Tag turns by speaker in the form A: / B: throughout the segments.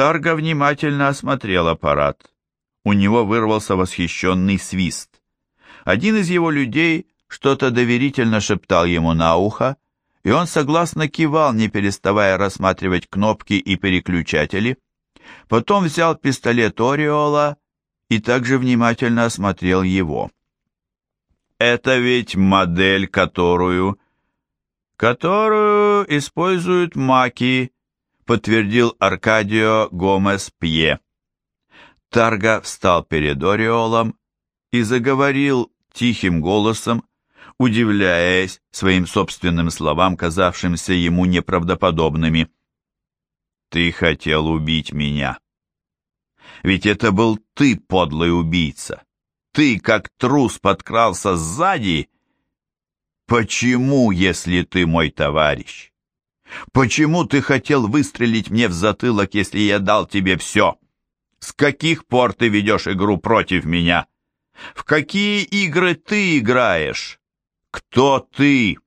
A: Тарга внимательно осмотрел аппарат. У него вырвался восхищенный свист. Один из его людей что-то доверительно шептал ему на ухо, и он согласно кивал, не переставая рассматривать кнопки и переключатели. Потом взял пистолет Ориола и также внимательно осмотрел его. «Это ведь модель, которую...» «Которую используют маки», подтвердил Аркадио Гомес Пье. Тарга встал перед Ориолом и заговорил тихим голосом, удивляясь своим собственным словам, казавшимся ему неправдоподобными. «Ты хотел убить меня. Ведь это был ты, подлый убийца. Ты, как трус, подкрался сзади. Почему, если ты мой товарищ?» Почему ты хотел выстрелить мне в затылок, если я дал тебе все? С каких пор ты ведешь игру против меня? В какие игры ты играешь? Кто ты?»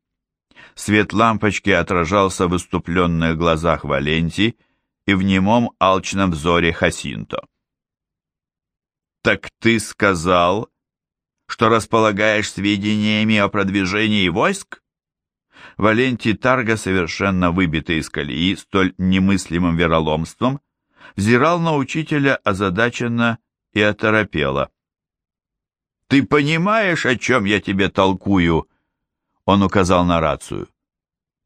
A: Свет лампочки отражался в выступленных глазах Валенти и в немом алчном взоре Хасинто. «Так ты сказал, что располагаешь сведениями о продвижении войск?» Валентий Тарга, совершенно выбитый из колеи столь немыслимым вероломством, взирал на учителя озадаченно и оторопело. «Ты понимаешь, о чем я тебе толкую?» Он указал на рацию.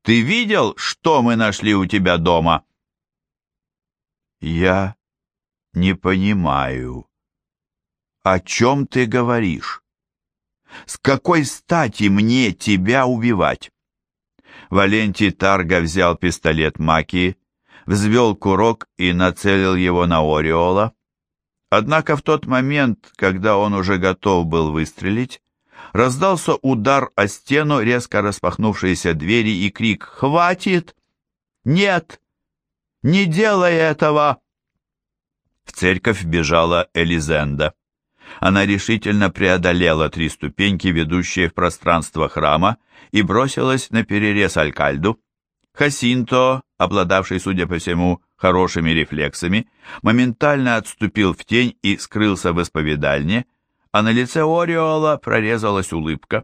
A: «Ты видел, что мы нашли у тебя дома?» «Я не понимаю. О чем ты говоришь? С какой стати мне тебя убивать?» Валентий Тарга взял пистолет Маки, взвел курок и нацелил его на Ореола. Однако в тот момент, когда он уже готов был выстрелить, раздался удар о стену, резко распахнувшиеся двери и крик «Хватит! Нет! Не делай этого!» В церковь бежала Элизенда. Она решительно преодолела три ступеньки, ведущие в пространство храма, и бросилась на перерез Алькальду. Хасинто, обладавший, судя по всему, хорошими рефлексами, моментально отступил в тень и скрылся в исповедальне, а на лице Ориола прорезалась улыбка.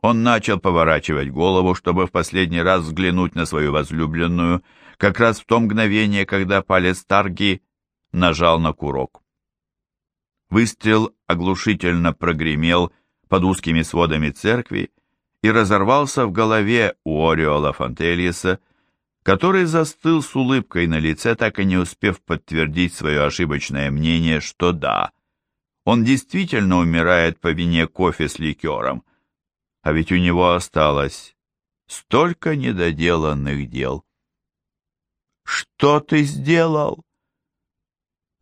A: Он начал поворачивать голову, чтобы в последний раз взглянуть на свою возлюбленную, как раз в то мгновение, когда палец Тарги нажал на курок. Выстрел оглушительно прогремел под узкими сводами церкви и разорвался в голове у Ориола Фонтельеса, который застыл с улыбкой на лице, так и не успев подтвердить свое ошибочное мнение, что да, он действительно умирает по вине кофе с ликером, а ведь у него осталось столько недоделанных дел. «Что ты сделал?»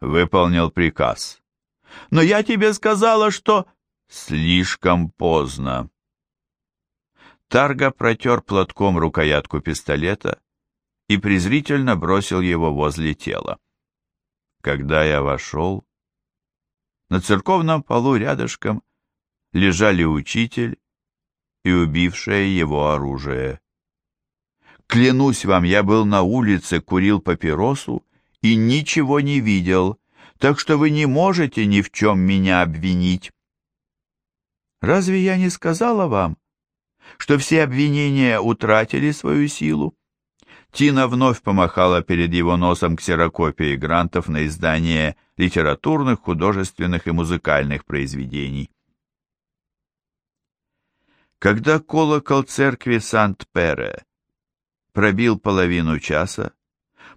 A: «Выполнил приказ», но я тебе сказала, что...» «Слишком поздно». Тарга протер платком рукоятку пистолета и презрительно бросил его возле тела. Когда я вошел, на церковном полу рядышком лежали учитель и убившее его оружие. Клянусь вам, я был на улице, курил папиросу и ничего не видел, так что вы не можете ни в чем меня обвинить. Разве я не сказала вам, что все обвинения утратили свою силу? Тина вновь помахала перед его носом ксерокопией грантов на издание литературных, художественных и музыкальных произведений. Когда колокол церкви Сант-Пере пробил половину часа,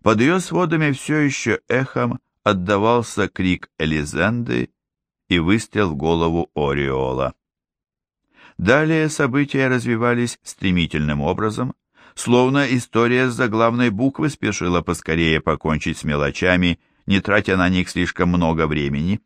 A: под ее сводами все еще эхом отдавался крик Элизенды и выстрел в голову Ореола. Далее события развивались стремительным образом, словно история с заглавной буквы спешила поскорее покончить с мелочами, не тратя на них слишком много времени.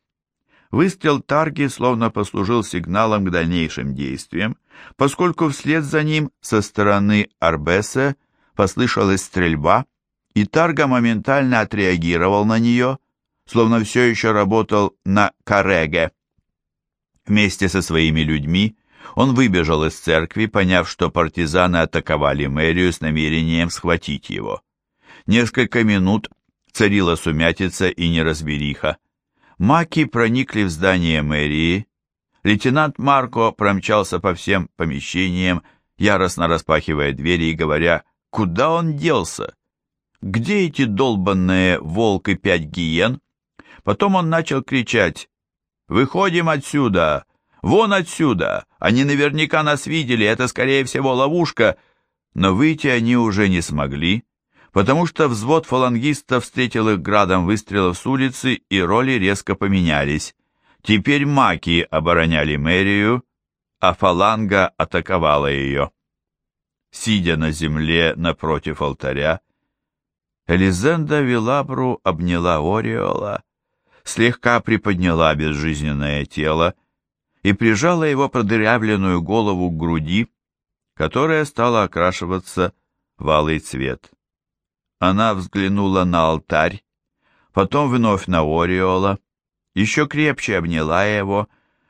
A: Выстрел Тарги словно послужил сигналом к дальнейшим действиям, поскольку вслед за ним со стороны Арбеса послышалась стрельба, и Тарга моментально отреагировал на нее, словно все еще работал на Кареге. Вместе со своими людьми он выбежал из церкви, поняв, что партизаны атаковали мэрию с намерением схватить его. Несколько минут Царила сумятица и неразбериха. Маки проникли в здание мэрии. Лейтенант Марко промчался по всем помещениям, яростно распахивая двери и говоря, куда он делся? Где эти долбанные волк и пять гиен? Потом он начал кричать «Выходим отсюда! Вон отсюда! Они наверняка нас видели, это, скорее всего, ловушка!» Но выйти они уже не смогли, потому что взвод фалангистов встретил их градом выстрелов с улицы, и роли резко поменялись. Теперь маки обороняли мэрию, а фаланга атаковала ее. Сидя на земле напротив алтаря, Элизенда Вилабру обняла Ориола, слегка приподняла безжизненное тело и прижала его продырявленную голову к груди, которая стала окрашиваться в алый цвет. Она взглянула на алтарь, потом вновь на Ориола, еще крепче обняла его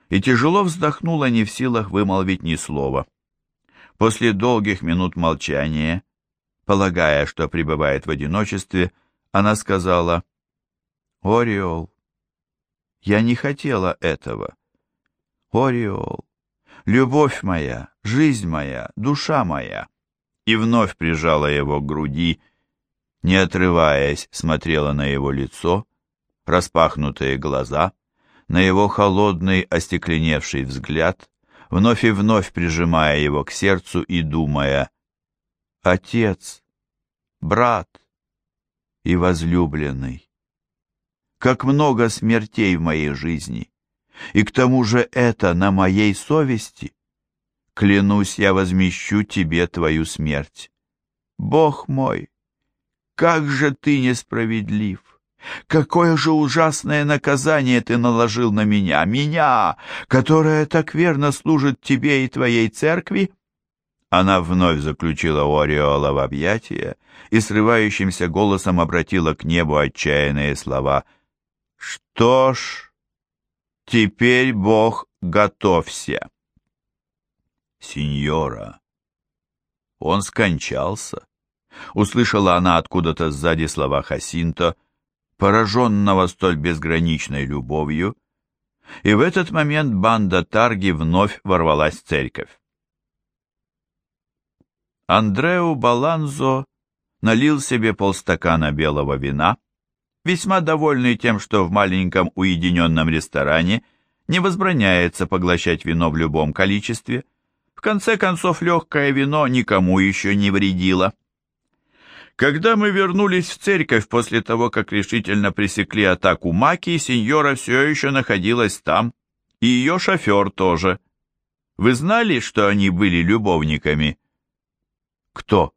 A: и тяжело вздохнула, не в силах вымолвить ни слова. После долгих минут молчания, полагая, что пребывает в одиночестве, она сказала, «Ориол, я не хотела этого. Ориол, любовь моя, жизнь моя, душа моя!» И вновь прижала его к груди, не отрываясь, смотрела на его лицо, распахнутые глаза, на его холодный, остекленевший взгляд, вновь и вновь прижимая его к сердцу и думая «Отец, брат и возлюбленный, как много смертей в моей жизни, и к тому же это на моей совести. Клянусь, я возмещу тебе твою смерть. Бог мой, как же ты несправедлив! Какое же ужасное наказание ты наложил на меня, меня, которая так верно служит тебе и твоей церкви!» Она вновь заключила Ореола в объятия и срывающимся голосом обратила к небу отчаянные слова. «Что ж, теперь Бог готовься!» «Сеньора, он скончался!» Услышала она откуда-то сзади слова Хасинто, пораженного столь безграничной любовью, и в этот момент банда Тарги вновь ворвалась в церковь. Андреу Баланзо налил себе полстакана белого вина, весьма довольный тем, что в маленьком уединенном ресторане не возбраняется поглощать вино в любом количестве. В конце концов, легкое вино никому еще не вредило. Когда мы вернулись в церковь после того, как решительно пресекли атаку Маки, сеньора все еще находилась там, и ее шофер тоже. Вы знали, что они были любовниками? Кто?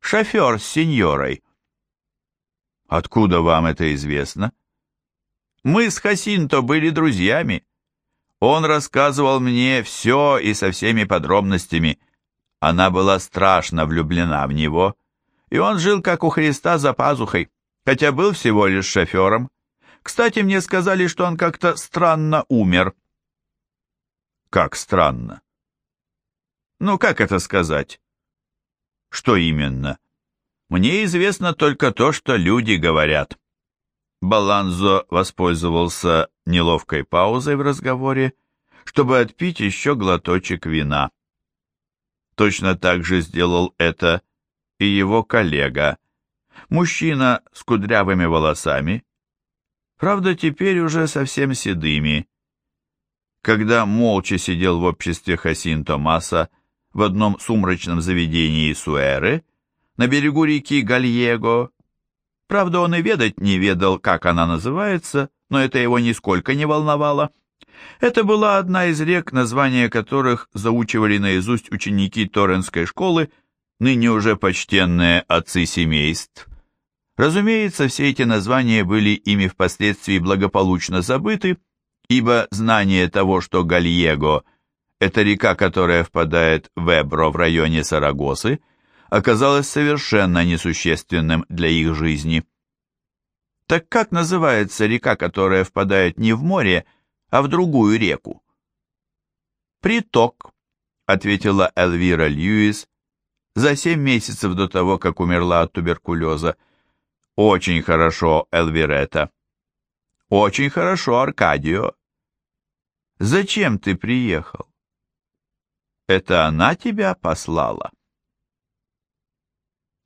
A: Шофер с сеньорой. Откуда вам это известно? Мы с Хасинто были друзьями. Он рассказывал мне все и со всеми подробностями. Она была страшно влюблена в него и он жил как у Христа за пазухой, хотя был всего лишь шофером. Кстати, мне сказали, что он как-то странно умер. Как странно? Ну, как это сказать? Что именно? Мне известно только то, что люди говорят. Баланзо воспользовался неловкой паузой в разговоре, чтобы отпить еще глоточек вина. Точно так же сделал это и его коллега, мужчина с кудрявыми волосами, правда, теперь уже совсем седыми. Когда молча сидел в обществе Хасин Томаса в одном сумрачном заведении Суэры, на берегу реки Гальего, правда, он и ведать не ведал, как она называется, но это его нисколько не волновало, это была одна из рек, названия которых заучивали наизусть ученики Торренской школы, ныне уже почтенные отцы семейств. Разумеется, все эти названия были ими впоследствии благополучно забыты, ибо знание того, что Гальего – это река, которая впадает в Эбро в районе Сарагосы, оказалось совершенно несущественным для их жизни. Так как называется река, которая впадает не в море, а в другую реку? «Приток», — ответила Элвира Льюис, за семь месяцев до того, как умерла от туберкулеза. Очень хорошо, Элвирета. Очень хорошо, Аркадио. Зачем ты приехал? Это она тебя послала?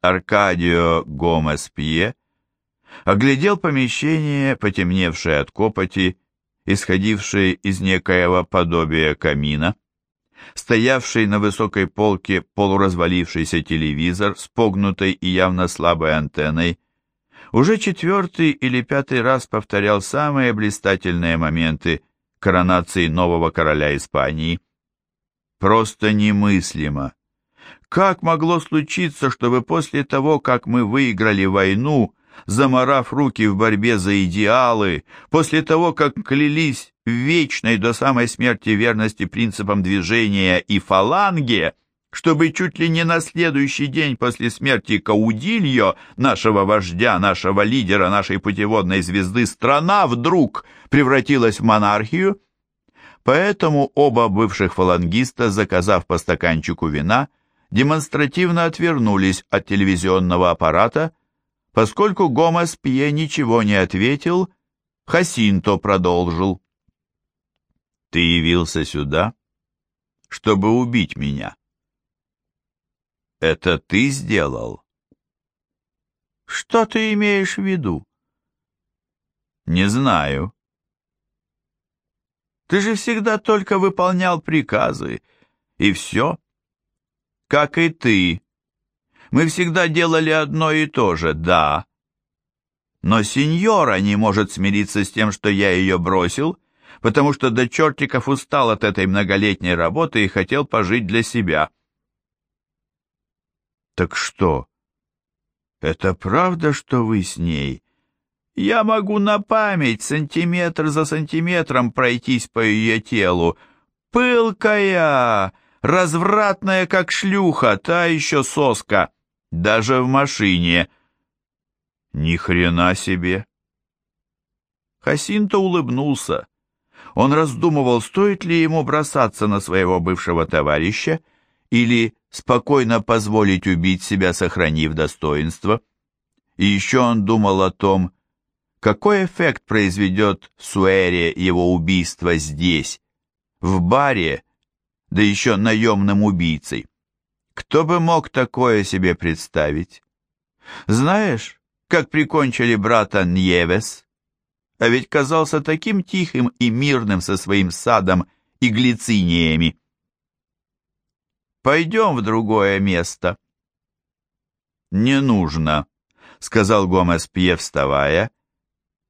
A: Аркадио Гомес Пье оглядел помещение, потемневшее от копоти, исходившее из некоего подобия камина, стоявший на высокой полке полуразвалившийся телевизор с погнутой и явно слабой антенной, уже четвертый или пятый раз повторял самые блистательные моменты коронации нового короля Испании. Просто немыслимо. Как могло случиться, чтобы после того, как мы выиграли войну, заморав руки в борьбе за идеалы, после того, как клялись в вечной до самой смерти верности принципам движения и фаланге, чтобы чуть ли не на следующий день после смерти Каудильо, нашего вождя, нашего лидера, нашей путеводной звезды, страна вдруг превратилась в монархию? Поэтому оба бывших фалангиста, заказав по стаканчику вина, демонстративно отвернулись от телевизионного аппарата, поскольку Гомес Пье ничего не ответил, Хасинто продолжил. «Ты явился сюда, чтобы убить меня?» Это ты сделал? Что ты имеешь в виду? Не знаю. Ты же всегда только выполнял приказы, и все. Как и ты. Мы всегда делали одно и то же, да. Но сеньора не может смириться с тем, что я ее бросил, потому что до чертиков устал от этой многолетней работы и хотел пожить для себя. Так что? Это правда, что вы с ней? Я могу на память сантиметр за сантиметром пройтись по ее телу. Пылкая, развратная, как шлюха, та еще соска. Даже в машине. Ни хрена себе. Хасинто улыбнулся. Он раздумывал, стоит ли ему бросаться на своего бывшего товарища или спокойно позволить убить себя, сохранив достоинство. И еще он думал о том, какой эффект произведет в Суэре его убийство здесь, в баре, да еще наемным убийцей. Кто бы мог такое себе представить? Знаешь, как прикончили брата Ньевес? А ведь казался таким тихим и мирным со своим садом и глициниями. Пойдем в другое место». «Не нужно», — сказал Гомес Пье, вставая,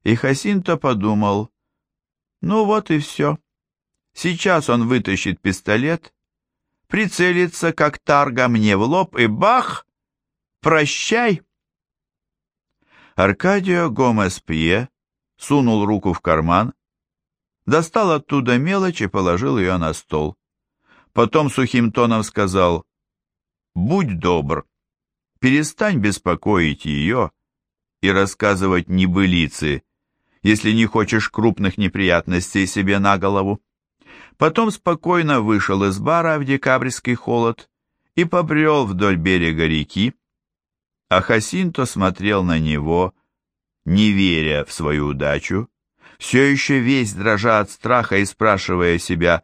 A: и Хасинто подумал, «Ну вот и все. Сейчас он вытащит пистолет, прицелится, как тарга, мне в лоб, и бах! Прощай!» Аркадио Гомес Пье сунул руку в карман, достал оттуда мелочь и положил ее на стол. Потом сухим тоном сказал, «Будь добр, перестань беспокоить ее и рассказывать небылицы, если не хочешь крупных неприятностей себе на голову». Потом спокойно вышел из бара в декабрьский холод и побрел вдоль берега реки, а Хасинто смотрел на него, не веря в свою удачу, все еще весь дрожа от страха и спрашивая себя,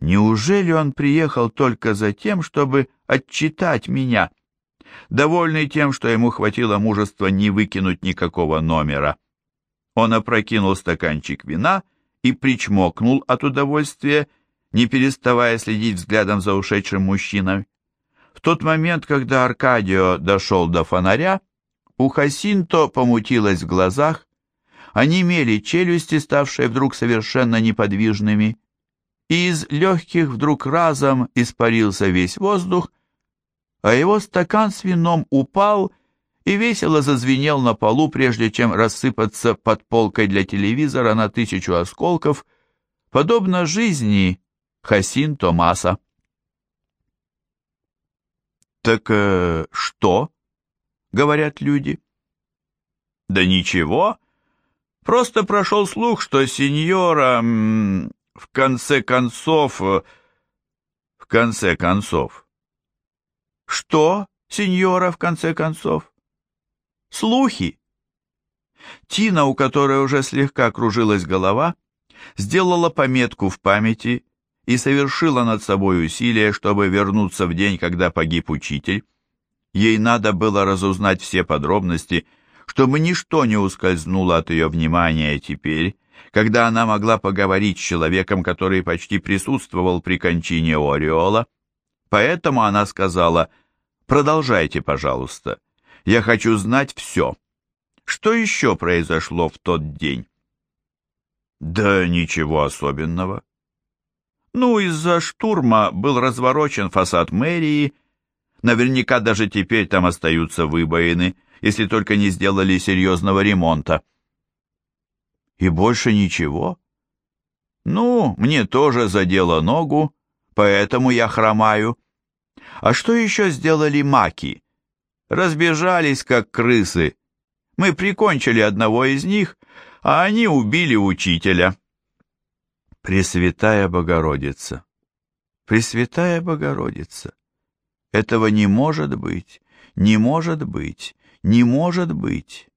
A: Неужели он приехал только за тем, чтобы отчитать меня? Довольный тем, что ему хватило мужества не выкинуть никакого номера. Он опрокинул стаканчик вина и причмокнул от удовольствия, не переставая следить взглядом за ушедшим мужчиной. В тот момент, когда Аркадио дошел до фонаря, у Хасинто помутилось в глазах, онемели челюсти, ставшие вдруг совершенно неподвижными, и из легких вдруг разом испарился весь воздух, а его стакан с вином упал и весело зазвенел на полу, прежде чем рассыпаться под полкой для телевизора на тысячу осколков, подобно жизни Хасин Томаса. «Так э, что?» — говорят люди. «Да ничего, просто прошел слух, что сеньора в конце концов... Э, в конце концов... Что, сеньора, в конце концов? Слухи. Тина, у которой уже слегка кружилась голова, сделала пометку в памяти и совершила над собой усилие, чтобы вернуться в день, когда погиб учитель. Ей надо было разузнать все подробности, чтобы ничто не ускользнуло от ее внимания теперь, когда она могла поговорить с человеком, который почти присутствовал при кончине Ориола. Поэтому она сказала «Продолжайте, пожалуйста. Я хочу знать все. Что еще произошло в тот день?» «Да ничего особенного. Ну, из-за штурма был разворочен фасад мэрии. Наверняка даже теперь там остаются выбоины, если только не сделали серьезного ремонта. И больше ничего? Ну, мне тоже задело ногу, поэтому я хромаю. А что еще сделали маки? Разбежались, как крысы. Мы прикончили одного из них, а они убили учителя. Пресвятая Богородица! Пресвятая Богородица! Этого не может быть, не может быть, не может быть.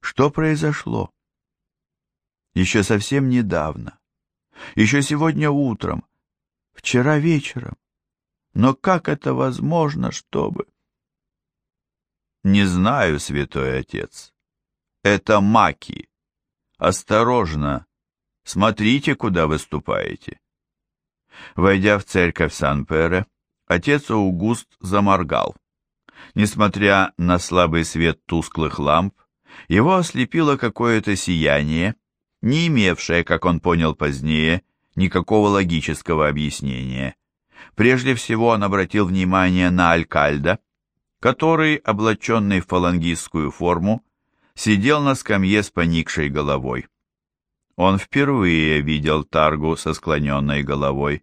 A: Что произошло? Еще совсем недавно, еще сегодня утром, вчера вечером. Но как это возможно, чтобы... Не знаю, святой отец. Это маки. Осторожно, Смотрите, куда выступаете. Войдя в церковь Сан-Пере, отец Аугуст заморгал. Несмотря на слабый свет тусклых ламп, его ослепило какое-то сияние, не имевшее, как он понял позднее, никакого логического объяснения. Прежде всего он обратил внимание на Алькальда, который, облаченный в фалангистскую форму, сидел на скамье с поникшей головой. Он впервые видел Таргу со склоненной головой.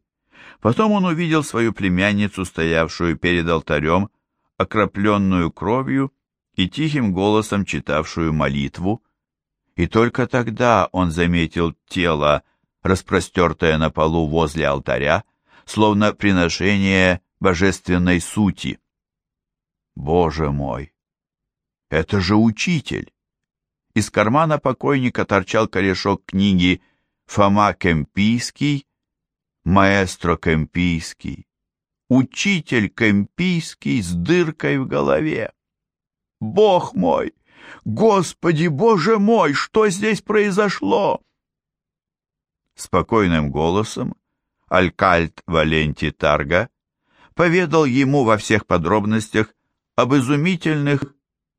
A: Потом он увидел свою племянницу, стоявшую перед алтарем, окропленную кровью и тихим голосом читавшую молитву, и только тогда он заметил тело, распростертое на полу возле алтаря, словно приношение божественной сути. Боже мой! Это же учитель! Из кармана покойника торчал корешок книги «Фома Кемпийский», «Маэстро Кемпийский», «Учитель Кемпийский с дыркой в голове». «Бог мой! Господи, Боже мой! Что здесь произошло?» Спокойным голосом Алькальт Валенти Тарга поведал ему во всех подробностях об изумительных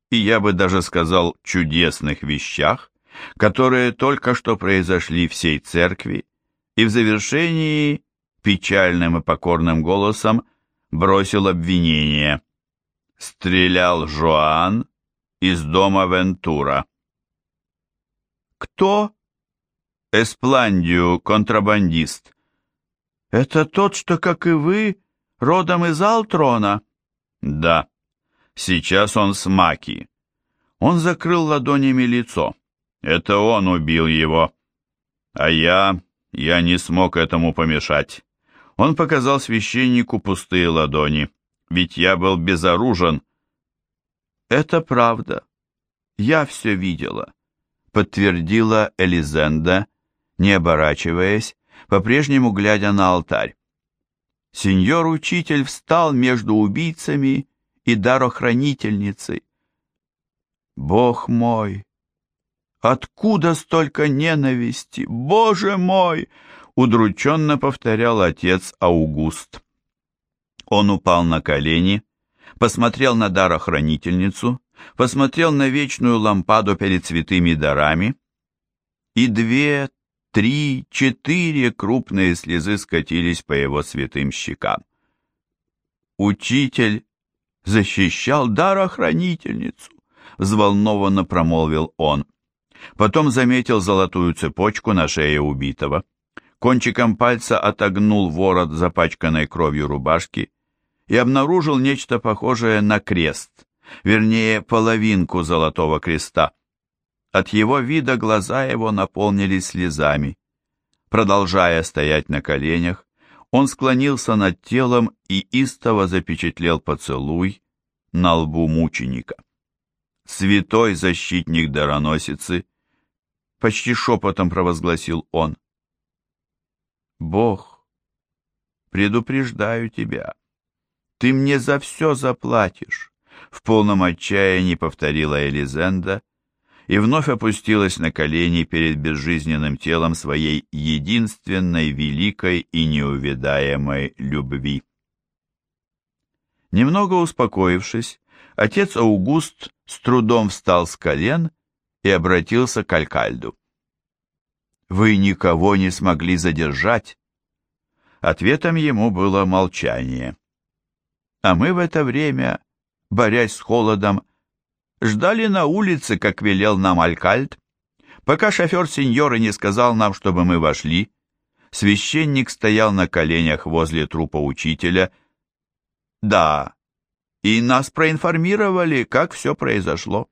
A: и я бы даже сказал чудесных вещах, которые только что произошли всей церкви, и в завершении печальным и покорным голосом бросил обвинение. Стрелял Жоан из дома Вентура. «Кто?» «Эспландию, контрабандист». «Это тот, что, как и вы, родом из Алтрона?» «Да». Сейчас он с Маки. Он закрыл ладонями лицо. Это он убил его. А я... я не смог этому помешать. Он показал священнику пустые ладони. Ведь я был безоружен. Это правда. Я все видела, подтвердила Элизенда, не оборачиваясь, по-прежнему глядя на алтарь. Сеньор-учитель встал между убийцами и дарохранительницей. Бог мой! Откуда столько ненависти? Боже мой! Удрученно повторял отец Аугуст. Он упал на колени, посмотрел на дарохранительницу, посмотрел на вечную лампаду перед святыми дарами, и две, три, четыре крупные слезы скатились по его святым щекам. Учитель защищал дарохранительницу, взволнованно промолвил он. Потом заметил золотую цепочку на шее убитого. Кончиком пальца отогнул ворот запачканной кровью рубашки и обнаружил нечто похожее на крест, вернее, половинку золотого креста. От его вида глаза его наполнились слезами. Продолжая стоять на коленях, он склонился над телом и истово запечатлел поцелуй на лбу мученика. святой защитник дароносицы, почти шепотом провозгласил он. Бог, предупреждаю тебя, ты мне за все заплатишь, в полном отчаянии повторила Элизенда и вновь опустилась на колени перед безжизненным телом своей единственной великой и неувидаемой любви. Немного успокоившись, отец Аугуст с трудом встал с колен и обратился к Алькальду. «Вы никого не смогли задержать?» Ответом ему было молчание. А мы в это время, борясь с холодом, ждали на улице, как велел нам Алькальд. Пока шофер сеньоры не сказал нам, чтобы мы вошли, священник стоял на коленях возле трупа учителя. Да, и нас проинформировали, как все произошло.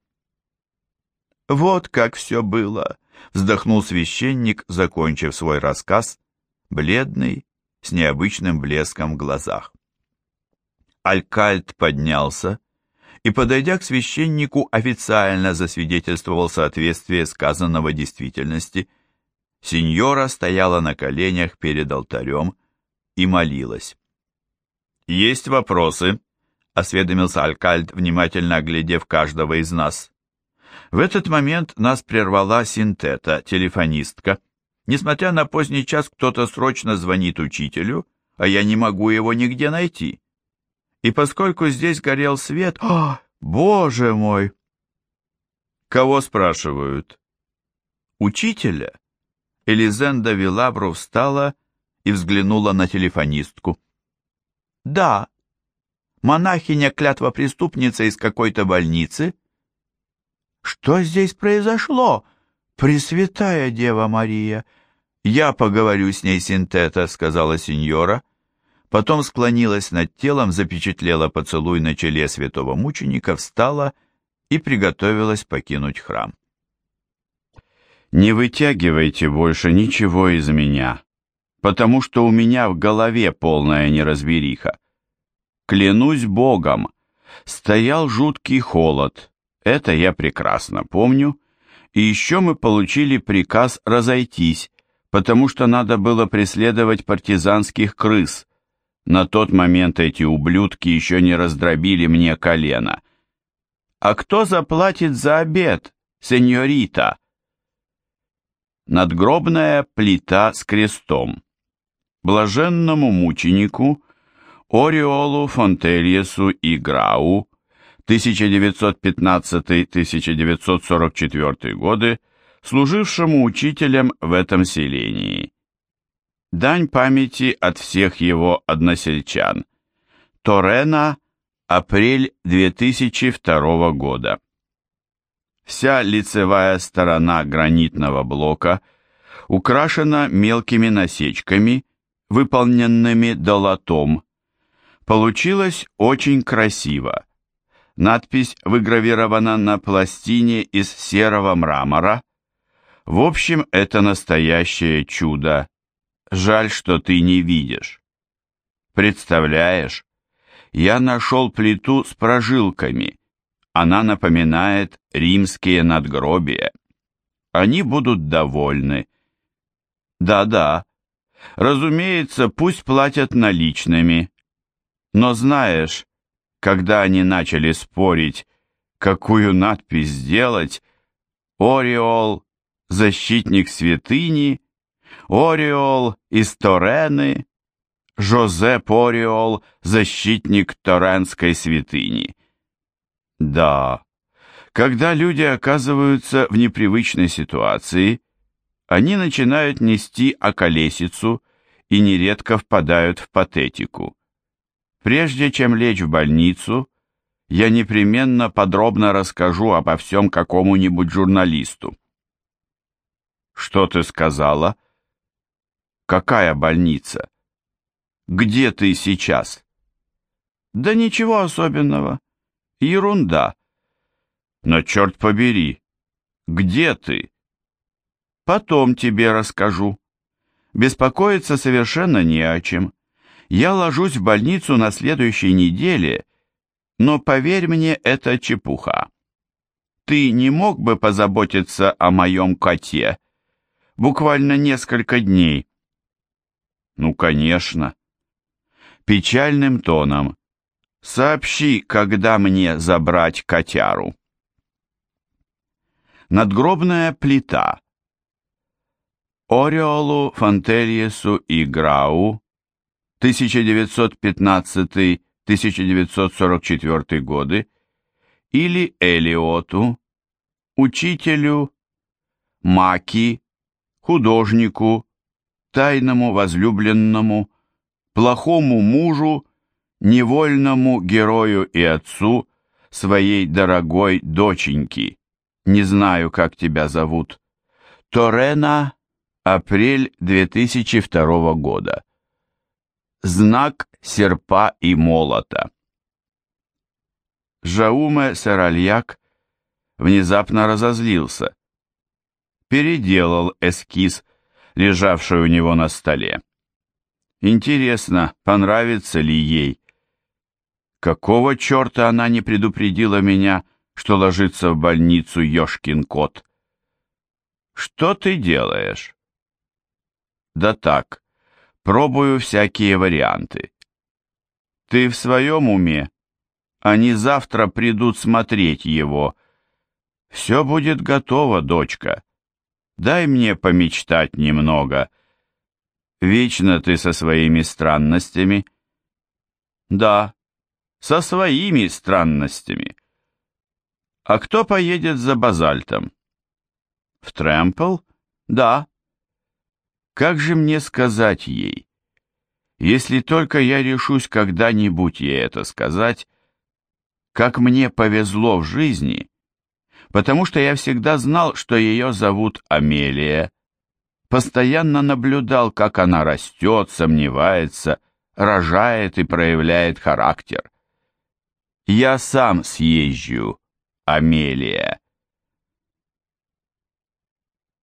A: Вот как все было, вздохнул священник, закончив свой рассказ, бледный, с необычным блеском в глазах. Алькальд поднялся и, подойдя к священнику, официально засвидетельствовал соответствие сказанного действительности. Сеньора стояла на коленях перед алтарем и молилась. «Есть вопросы?» — осведомился Алькальд, внимательно оглядев каждого из нас. В этот момент нас прервала синтета, телефонистка. Несмотря на поздний час, кто-то срочно звонит учителю, а я не могу его нигде найти. И поскольку здесь горел свет... О, боже мой! Кого спрашивают? Учителя? Элизенда Вилабру встала и взглянула на телефонистку. Да, монахиня-клятва-преступница из какой-то больницы. Что здесь произошло, Пресвятая Дева Мария? Я поговорю с ней, Синтета, сказала сеньора. Потом склонилась над телом, запечатлела поцелуй на челе святого мученика, встала и приготовилась покинуть храм. «Не вытягивайте больше ничего из меня, потому что у меня в голове полная неразбериха. Клянусь Богом, стоял жуткий холод, это я прекрасно помню, и еще мы получили приказ разойтись, потому что надо было преследовать партизанских крыс. На тот момент эти ублюдки еще не раздробили мне колено. «А кто заплатит за обед, сеньорита?» Надгробная плита с крестом. Блаженному мученику Ориолу, Фонтельесу и Грау 1915-1944 годы, служившему учителем в этом селении. Дань памяти от всех его односельчан. Торена, апрель 2002 года. Вся лицевая сторона гранитного блока украшена мелкими насечками, выполненными долотом, Получилось очень красиво. Надпись выгравирована на пластине из серого мрамора. В общем, это настоящее чудо. Жаль, что ты не видишь. Представляешь, я нашел плиту с прожилками. Она напоминает римские надгробия. Они будут довольны. Да-да, разумеется, пусть платят наличными. Но знаешь, когда они начали спорить, какую надпись сделать, Ореол – защитник святыни, Ореол из Торены, Жозеп Ореол – защитник Торенской святыни. Да, когда люди оказываются в непривычной ситуации, они начинают нести околесицу и нередко впадают в патетику. Прежде чем лечь в больницу, я непременно подробно расскажу обо всем какому-нибудь журналисту. Что ты сказала? Какая больница? Где ты сейчас? Да ничего особенного. Ерунда. Но черт побери, где ты? Потом тебе расскажу. Беспокоиться совершенно не о чем. Я ложусь в больницу на следующей неделе, но поверь мне, это чепуха. ты не мог бы позаботиться о моем коте? Буквально несколько дней. Ну, конечно. Печальным тоном. Сообщи, когда мне забрать котяру. Надгробная плита. Ореолу, Фонтельесу и Грау 1915-1944 годы или Элиоту, учителю, Маки, художнику, тайному возлюбленному, плохому мужу, невольному герою и отцу своей дорогой доченьки. Не знаю, как тебя зовут. Торена, апрель 2002 года. Знак серпа и молота. Жауме Саральяк внезапно разозлился. Переделал эскиз, лежавший у него на столе. Интересно, понравится ли ей? Какого черта она не предупредила меня, что ложится в больницу Ёшкин кот? Что ты делаешь? Да так, пробую всякие варианты. Ты в своем уме? Они завтра придут смотреть его. Все будет готово, дочка. Дай мне помечтать немного. Вечно ты со своими странностями. Да, со своими странностями. А кто поедет за базальтом? В Трэмпл? Да. Как же мне сказать ей? Если только я решусь когда-нибудь ей это сказать, как мне повезло в жизни, потому что я всегда знал, что ее зовут Амелия, постоянно наблюдал, как она растет, сомневается, рожает и проявляет характер. Я сам съезжу, Амелия.